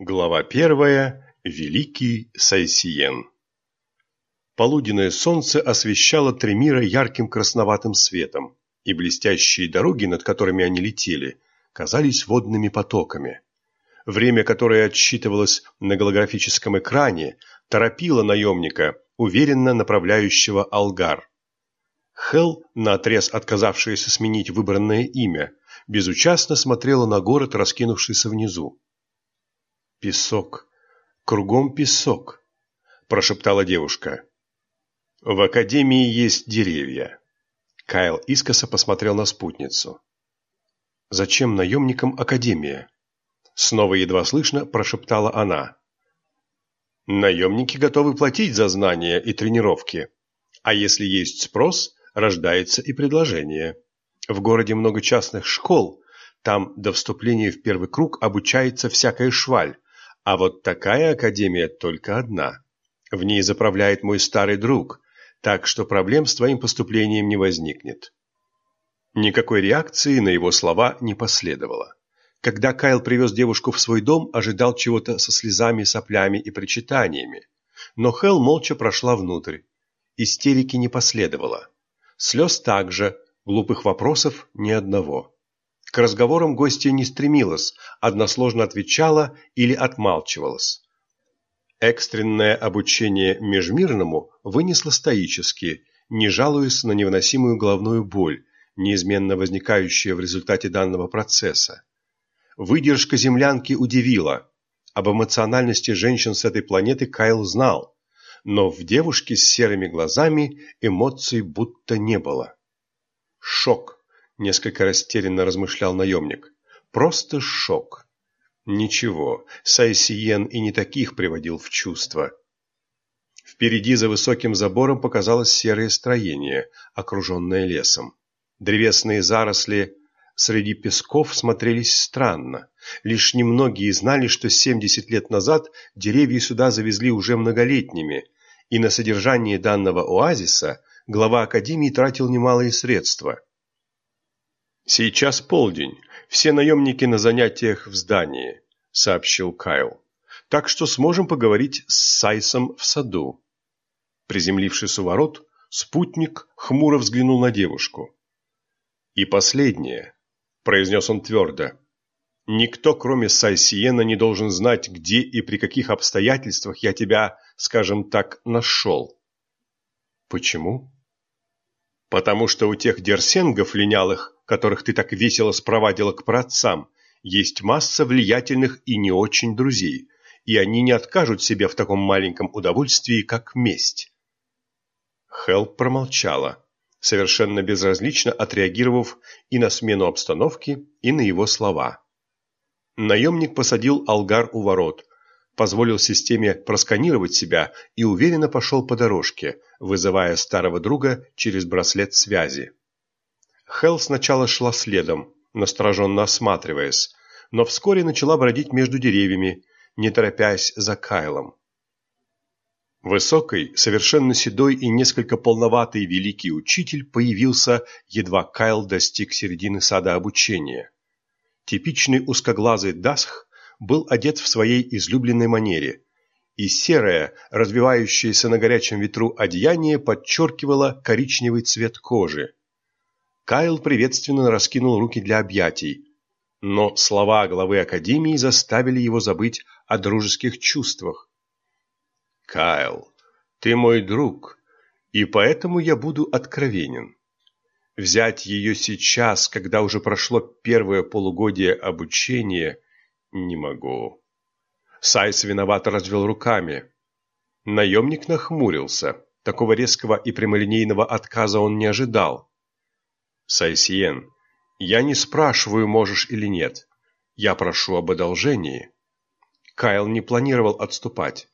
Глава первая. Великий Сайсиен. Полуденное солнце освещало Тремира ярким красноватым светом, и блестящие дороги, над которыми они летели, казались водными потоками. Время, которое отсчитывалось на голографическом экране, торопило наемника, уверенно направляющего Алгар. Хел, наотрез отказавшаяся сменить выбранное имя, безучастно смотрела на город, раскинувшийся внизу. «Песок, кругом песок», – прошептала девушка. «В академии есть деревья». Кайл искоса посмотрел на спутницу. «Зачем наемникам академия?» Снова едва слышно прошептала она. «Наемники готовы платить за знания и тренировки. А если есть спрос, рождается и предложение. В городе много частных школ, там до вступления в первый круг обучается всякая шваль, а вот такая академия только одна. В ней заправляет мой старый друг, так что проблем с твоим поступлением не возникнет. Никакой реакции на его слова не последовало. Когда Кайл привез девушку в свой дом, ожидал чего-то со слезами, соплями и причитаниями. Но Хел молча прошла внутрь. Истерики не последовало. Слез также, глупых вопросов ни одного. К разговорам гостья не стремилась, односложно отвечала или отмалчивалась. Экстренное обучение межмирному вынесло стоически, не жалуясь на невыносимую головную боль, неизменно возникающую в результате данного процесса. Выдержка землянки удивила. Об эмоциональности женщин с этой планеты Кайл знал, но в девушке с серыми глазами эмоций будто не было. Шок, несколько растерянно размышлял наемник. Просто шок. Ничего, Сайсиен и не таких приводил в чувство. Впереди за высоким забором показалось серое строение, окруженное лесом. Древесные заросли среди песков смотрелись странно. Лишь немногие знали, что 70 лет назад деревья сюда завезли уже многолетними, и на содержание данного оазиса глава Академии тратил немалые средства. «Сейчас полдень, все наемники на занятиях в здании», — сообщил Кайл. «Так что сможем поговорить с Сайсом в саду». Приземлившись у ворот, спутник хмуро взглянул на девушку. «И последнее», — произнес он твердо, — «никто, кроме Сайсиена, не должен знать, где и при каких обстоятельствах я тебя скажем так, нашел. Почему? Потому что у тех дерсенгов линялых, которых ты так весело спровадила к праотцам, есть масса влиятельных и не очень друзей, и они не откажут себе в таком маленьком удовольствии, как месть. Хелл промолчала, совершенно безразлично отреагировав и на смену обстановки, и на его слова. Наемник посадил Алгар у ворот, позволил системе просканировать себя и уверенно пошел по дорожке, вызывая старого друга через браслет связи. Хелл сначала шла следом, настороженно осматриваясь, но вскоре начала бродить между деревьями, не торопясь за Кайлом. Высокий, совершенно седой и несколько полноватый великий учитель появился, едва Кайл достиг середины сада обучения. Типичный узкоглазый Дасх был одет в своей излюбленной манере, и серое, развивающееся на горячем ветру одеяние подчеркивало коричневый цвет кожи. Кайл приветственно раскинул руки для объятий, но слова главы Академии заставили его забыть о дружеских чувствах. «Кайл, ты мой друг, и поэтому я буду откровенен. Взять ее сейчас, когда уже прошло первое полугодие обучения – «Не могу». Сайс виновато развел руками. Наемник нахмурился. Такого резкого и прямолинейного отказа он не ожидал. «Сайсиен, я не спрашиваю, можешь или нет. Я прошу об одолжении». Кайл не планировал отступать.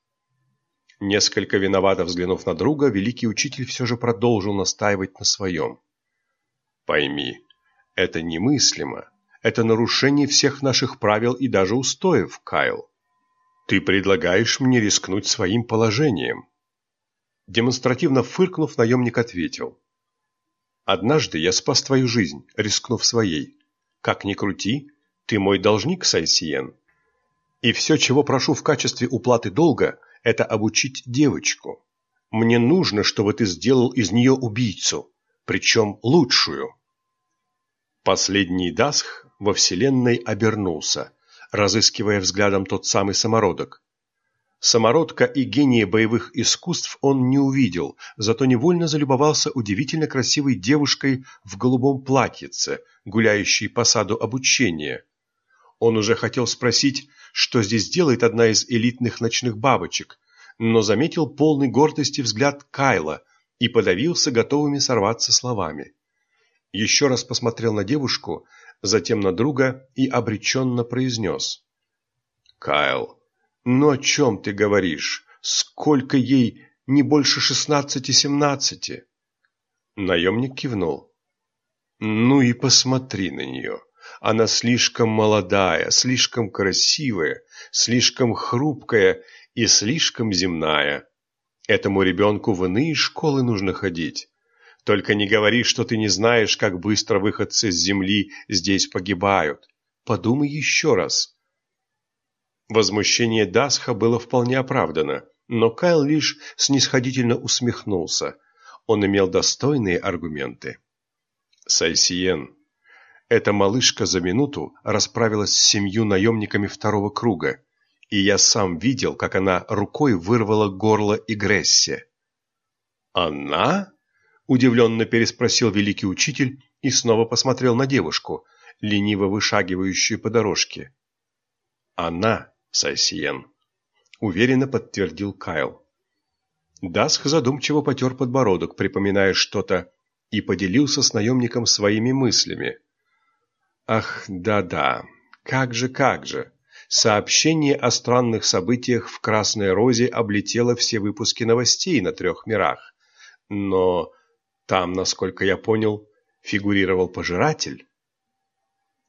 Несколько виновато взглянув на друга, великий учитель все же продолжил настаивать на своем. «Пойми, это немыслимо. Это нарушение всех наших правил и даже устоев, Кайл. Ты предлагаешь мне рискнуть своим положением. Демонстративно фыркнув, наемник ответил. Однажды я спас твою жизнь, рискнув своей. Как ни крути, ты мой должник, Сайсиен. И все, чего прошу в качестве уплаты долга, это обучить девочку. Мне нужно, чтобы ты сделал из нее убийцу, причем лучшую. Последний Дасх во вселенной обернулся, разыскивая взглядом тот самый самородок. Самородка и гения боевых искусств он не увидел, зато невольно залюбовался удивительно красивой девушкой в голубом платьице, гуляющей по саду обучения. Он уже хотел спросить, что здесь делает одна из элитных ночных бабочек, но заметил полный гордости взгляд Кайла и подавился готовыми сорваться словами. Еще раз посмотрел на девушку, затем на друга и обреченно произнес. «Кайл, ну о чем ты говоришь? Сколько ей? Не больше шестнадцати-семнадцати?» Наемник кивнул. «Ну и посмотри на нее. Она слишком молодая, слишком красивая, слишком хрупкая и слишком земная. Этому ребенку в иные школы нужно ходить. Только не говори, что ты не знаешь, как быстро выходцы с земли здесь погибают. Подумай еще раз. Возмущение Дасха было вполне оправдано, но Кайл лишь снисходительно усмехнулся. Он имел достойные аргументы. Сайсиен. Эта малышка за минуту расправилась с семью наемниками второго круга, и я сам видел, как она рукой вырвала горло Игрессе. «Она?» Удивленно переспросил великий учитель и снова посмотрел на девушку, лениво вышагивающую по дорожке. «Она, Сайсиен», — уверенно подтвердил Кайл. Дасх задумчиво потер подбородок, припоминая что-то, и поделился с наемником своими мыслями. «Ах, да-да, как же, как же!» Сообщение о странных событиях в Красной Розе облетело все выпуски новостей на трех мирах. Но там, насколько я понял, фигурировал пожиратель.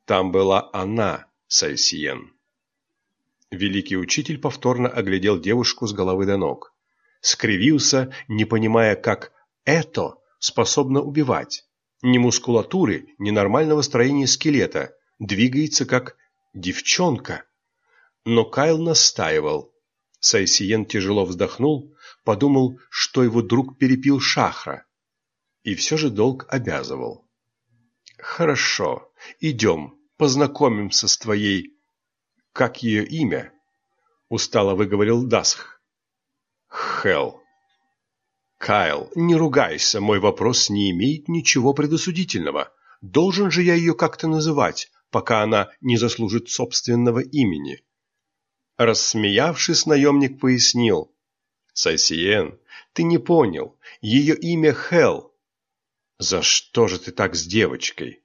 Там была она, Сайсиен. Великий учитель повторно оглядел девушку с головы до ног. Скривился, не понимая, как это способно убивать. Ни мускулатуры, ни нормального строения скелета. Двигается как девчонка. Но Кайл настаивал. Сайсиен тяжело вздохнул, подумал, что его друг перепил шахра. И все же долг обязывал. «Хорошо, идем, познакомимся с твоей...» «Как ее имя?» — устало выговорил Дасх. «Хелл». «Кайл, не ругайся, мой вопрос не имеет ничего предосудительного. Должен же я ее как-то называть, пока она не заслужит собственного имени». Рассмеявшись, наемник пояснил. «Сосиен, ты не понял. Ее имя Хелл. «За что же ты так с девочкой?»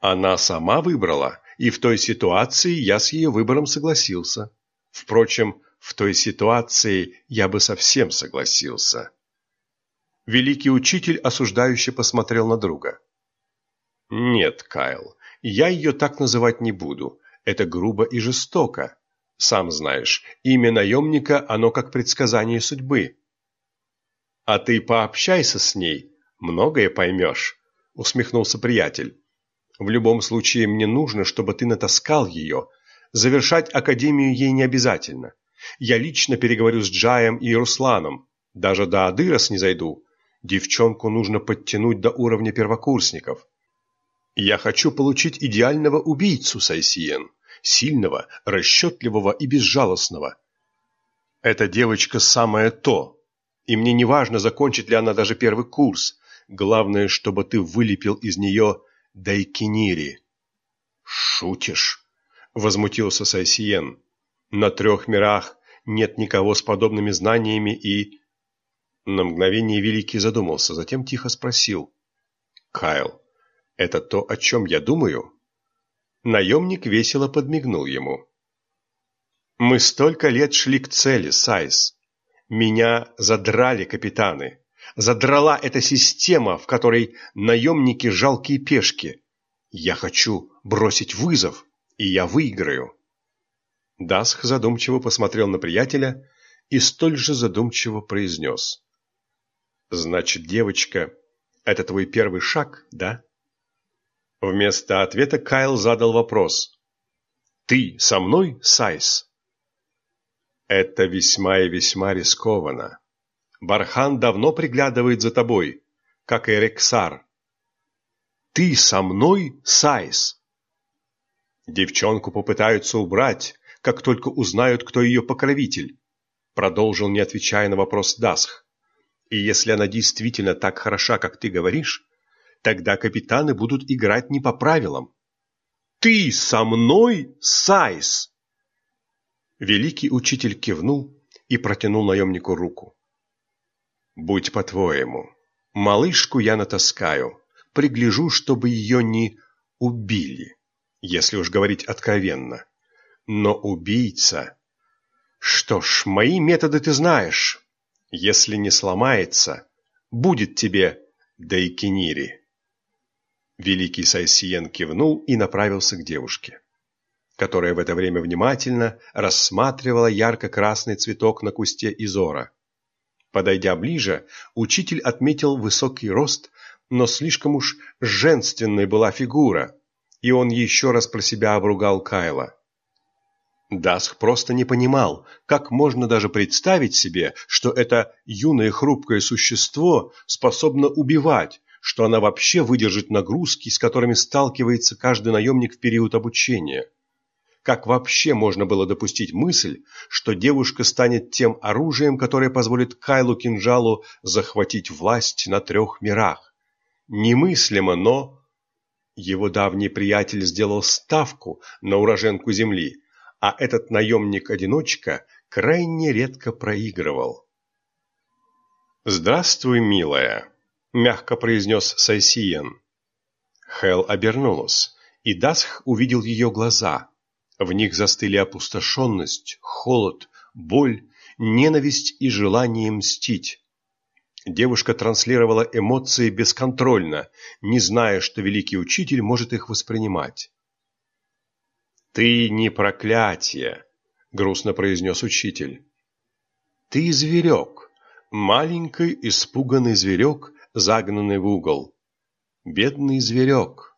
Она сама выбрала, и в той ситуации я с ее выбором согласился. Впрочем, в той ситуации я бы совсем согласился. Великий учитель осуждающе посмотрел на друга. «Нет, Кайл, я ее так называть не буду. Это грубо и жестоко. Сам знаешь, имя наемника, оно как предсказание судьбы. А ты пообщайся с ней, многое поймешь», — усмехнулся приятель. «В любом случае мне нужно, чтобы ты натаскал ее. Завершать академию ей не обязательно. Я лично переговорю с Джаем и Русланом. Даже до Адырос не зайду. Девчонку нужно подтянуть до уровня первокурсников. Я хочу получить идеального убийцу, Сайсиен. Сильного, расчетливого и безжалостного. Эта девочка самое то. И мне не важно, закончит ли она даже первый курс. Главное, чтобы ты вылепил из нее дайкинири. Шутишь? Возмутился Сайсиен. На трех мирах нет никого с подобными знаниями и... На мгновение Великий задумался, затем тихо спросил. «Кайл, это то, о чем я думаю?» Наемник весело подмигнул ему. «Мы столько лет шли к цели, Сайс. Меня задрали капитаны. Задрала эта система, в которой наемники жалкие пешки. Я хочу бросить вызов, и я выиграю. Дасх задумчиво посмотрел на приятеля и столь же задумчиво произнес. «Значит, девочка, это твой первый шаг, да?» Вместо ответа Кайл задал вопрос. Ты со мной, Сайс? Это весьма и весьма рискованно. Бархан давно приглядывает за тобой, как и Рексар. Ты со мной, Сайс? Девчонку попытаются убрать, как только узнают, кто ее покровитель, продолжил, не отвечая на вопрос Дасх. И если она действительно так хороша, как ты говоришь, тогда капитаны будут играть не по правилам. Ты со мной, Сайс? Великий учитель кивнул и протянул наемнику руку. Будь по-твоему, малышку я натаскаю, пригляжу, чтобы ее не убили, если уж говорить откровенно. Но убийца... Что ж, мои методы ты знаешь. Если не сломается, будет тебе Дайкинири. Великий Сайсиен кивнул и направился к девушке, которая в это время внимательно рассматривала ярко-красный цветок на кусте изора. Подойдя ближе, учитель отметил высокий рост, но слишком уж женственной была фигура, и он еще раз про себя обругал Кайла. Дасх просто не понимал, как можно даже представить себе, что это юное хрупкое существо способно убивать, что она вообще выдержит нагрузки, с которыми сталкивается каждый наемник в период обучения. Как вообще можно было допустить мысль, что девушка станет тем оружием, которое позволит Кайлу Кинжалу захватить власть на трех мирах? Немыслимо, но... Его давний приятель сделал ставку на уроженку Земли – а этот наемник-одиночка крайне редко проигрывал. «Здравствуй, милая», — мягко произнес Сайсиен. Хел обернулась, и Дасх увидел ее глаза. В них застыли опустошенность, холод, боль, ненависть и желание мстить. Девушка транслировала эмоции бесконтрольно, не зная, что великий учитель может их воспринимать. «Ты не проклятие», — грустно произнес учитель. «Ты зверек, маленький испуганный зверек, загнанный в угол. Бедный зверек».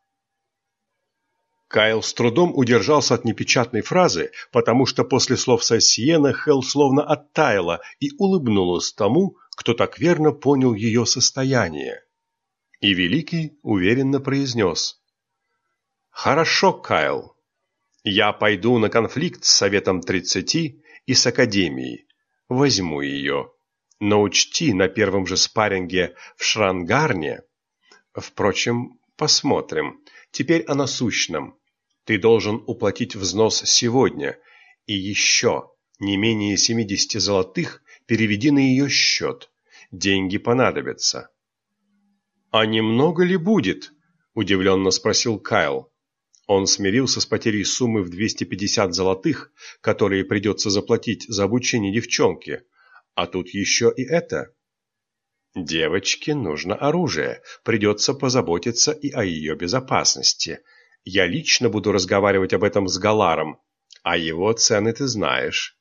Кайл с трудом удержался от непечатной фразы, потому что после слов Сосиена Хелл словно оттаяла и улыбнулась тому, кто так верно понял ее состояние. И Великий уверенно произнес. «Хорошо, Кайл, я пойду на конфликт с Советом Тридцати и с Академией. Возьму ее. Но учти на первом же спарринге в Шрангарне... Впрочем, посмотрим. Теперь о насущном. Ты должен уплатить взнос сегодня. И еще не менее 70 золотых переведи на ее счет. Деньги понадобятся. «А немного ли будет?» – удивленно спросил Кайл. Он смирился с потерей суммы в 250 золотых, которые придется заплатить за обучение девчонки. А тут еще и это. Девочке нужно оружие, придется позаботиться и о ее безопасности. Я лично буду разговаривать об этом с Галаром, а его цены ты знаешь.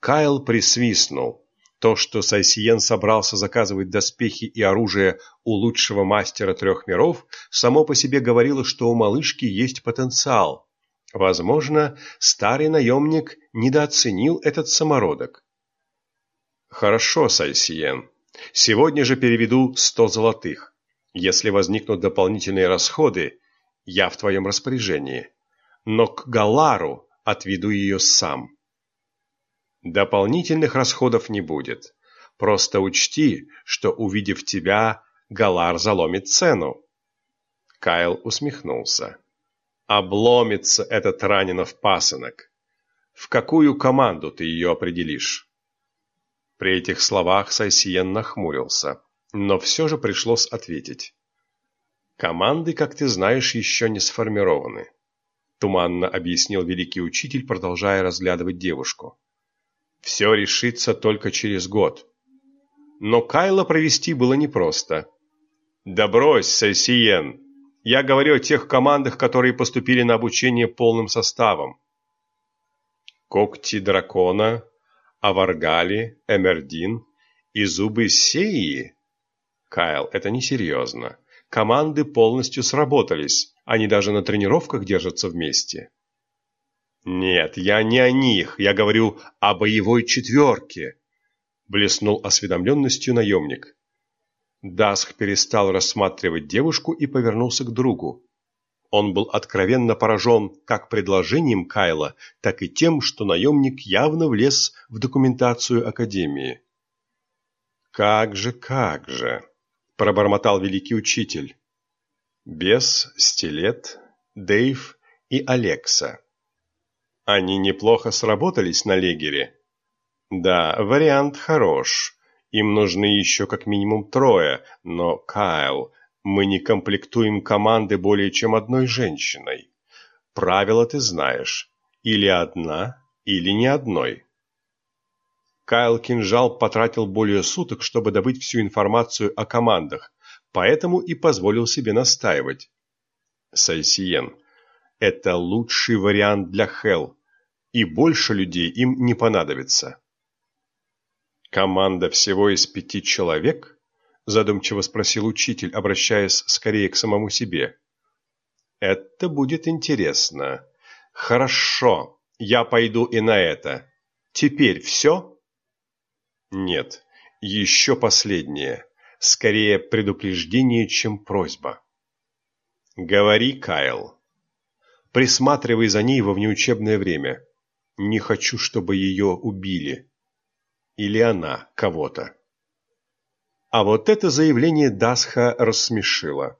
Кайл присвистнул. То, что Сайсиен собрался заказывать доспехи и оружие у лучшего мастера трех миров, само по себе говорило, что у малышки есть потенциал. Возможно, старый наемник недооценил этот самородок. «Хорошо, Сайсиен. Сегодня же переведу сто золотых. Если возникнут дополнительные расходы, я в твоем распоряжении. Но к Галару отведу ее сам». Дополнительных расходов не будет. Просто учти, что, увидев тебя, Галар заломит цену. Кайл усмехнулся. Обломится этот раненов пасынок. В какую команду ты ее определишь? При этих словах Сайсиен нахмурился, но все же пришлось ответить. Команды, как ты знаешь, еще не сформированы. Туманно объяснил великий учитель, продолжая разглядывать девушку. Все решится только через год. Но Кайла провести было непросто. «Да брось, Сесиен! Я говорю о тех командах, которые поступили на обучение полным составом. Когти дракона, Аваргали, Эмердин и зубы Сеи? Кайл, это несерьезно. Команды полностью сработались, они даже на тренировках держатся вместе. Нет, я не о них, я говорю о боевой четверке, блеснул осведомленностью наемник. Дасх перестал рассматривать девушку и повернулся к другу. Он был откровенно поражен как предложением Кайла, так и тем, что наемник явно влез в документацию Академии. «Как же, как же!» – пробормотал великий учитель. Бес, Стилет, Дейв и Алекса. Они неплохо сработались на Легере. Да, вариант хорош. Им нужны еще как минимум трое, но, Кайл, мы не комплектуем команды более чем одной женщиной. Правило ты знаешь. Или одна, или ни одной. Кайл Кинжал потратил более суток, чтобы добыть всю информацию о командах, поэтому и позволил себе настаивать. Сайсиен, это лучший вариант для Хел, и больше людей им не понадобится. Команда всего из пяти человек? Задумчиво спросил учитель, обращаясь скорее к самому себе. Это будет интересно. Хорошо, я пойду и на это. Теперь все? Нет, еще последнее. Скорее предупреждение, чем просьба. Говори, Кайл. Присматривай за ней во внеучебное время. Не хочу, чтобы ее убили. Или она кого-то. А вот это заявление Дасха рассмешило.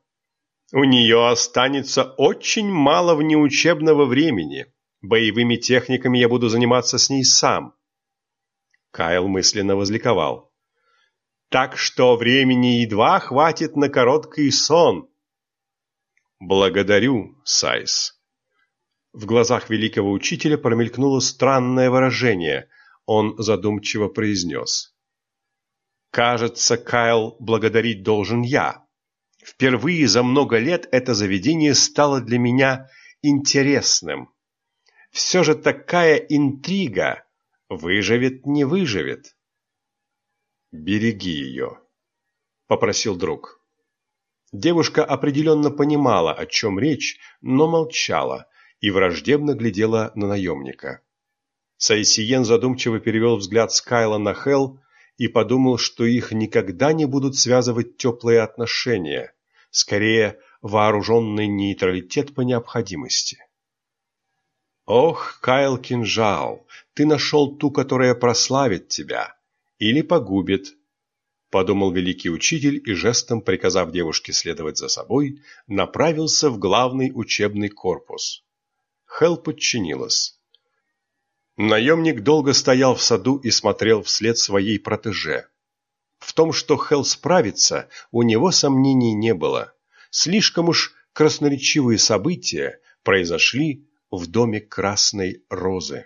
У нее останется очень мало внеучебного времени. Боевыми техниками я буду заниматься с ней сам. Кайл мысленно возликовал. «Так что времени едва хватит на короткий сон». «Благодарю, Сайс». В глазах великого учителя промелькнуло странное выражение. Он задумчиво произнес. «Кажется, Кайл благодарить должен я. Впервые за много лет это заведение стало для меня интересным. Все же такая интрига Выживет, не выживет. Береги ее, попросил друг. Девушка определенно понимала, о чем речь, но молчала и враждебно глядела на наемника. Сайсиен задумчиво перевел взгляд с Кайла на Хел и подумал, что их никогда не будут связывать теплые отношения, скорее вооруженный нейтралитет по необходимости. Ох, Кайл Кинжал, ты нашел ту, которая прославит тебя или погубит, подумал великий учитель и жестом приказав девушке следовать за собой, направился в главный учебный корпус. Хел подчинилась. Наемник долго стоял в саду и смотрел вслед своей протеже. В том, что Хел справится, у него сомнений не было. Слишком уж красноречивые события произошли в доме Красной Розы.